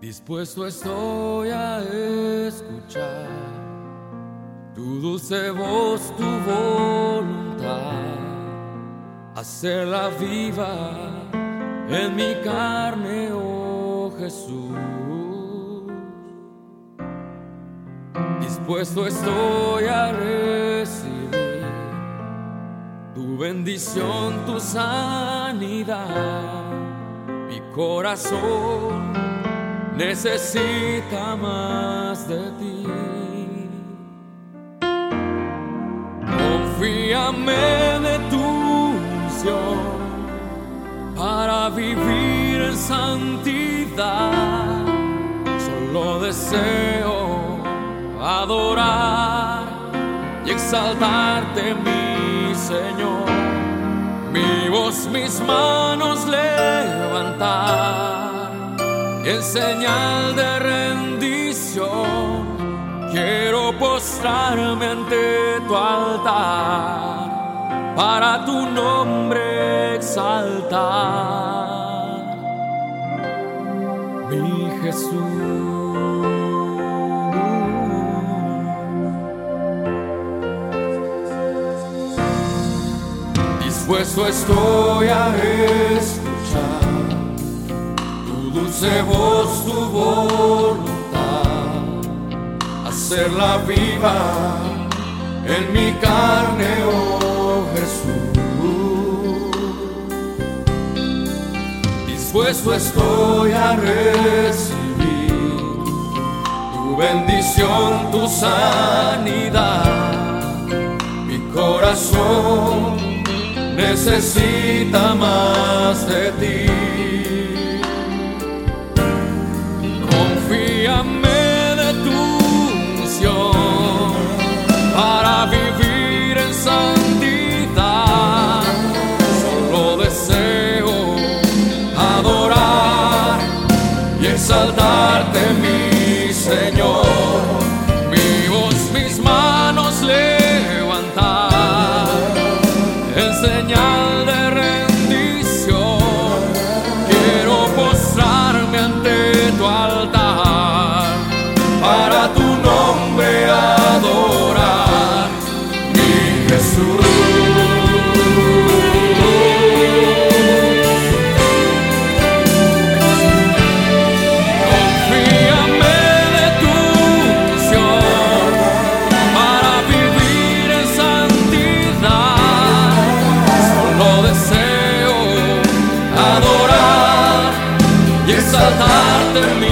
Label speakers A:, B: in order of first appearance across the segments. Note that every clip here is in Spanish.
A: Dispuesto estoy a escuchar tu dulce voz, tu voluntad, hacerla viva en mi carne, oh Jesús. Dispuesto estoy a recibir tu bendición, tu sanidad, mi corazón necesita más de ti. Confíame de tu unción para vivir en santidad. Solo deseo adorar y exaltarte, mi Señor. Mi voz, mis manos levantar en señal de rendición. Quiero postrarme ante tu altar para tu nombre exaltar. Mi Jesús. Dispuesto estoy a escuchar tu dulce voz, tu voluntad, hacerla viva en mi carne, oh Jesús. Dispuesto estoy a recibir tu bendición, tu sanidad, mi corazón necesita más de ti. Señor. Y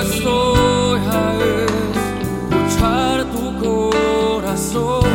A: estoy a escuchar tu corazón.